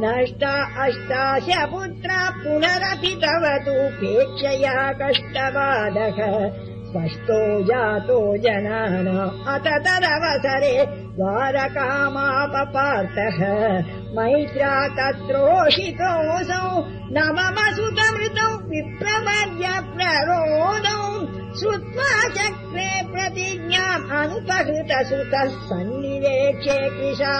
नष्टा अष्टाश पुत्रा पुनरपि तव तूपेक्षया कष्टवादः स्पष्टो जातो जनाना अत तदवसरे द्वारकामापपार्थः। मैत्रा तत्रोषितोऽसौ न मम सुतमृतौ विप्रवर्य प्ररोदौ। श्रुत्वा चक्रे प्रतिज्ञाम् अनुपहृतसुतः सन्निवेक्षे कृशा